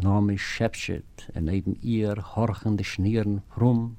Name schäpschet, und neben ihr horchende Schnieren, frum,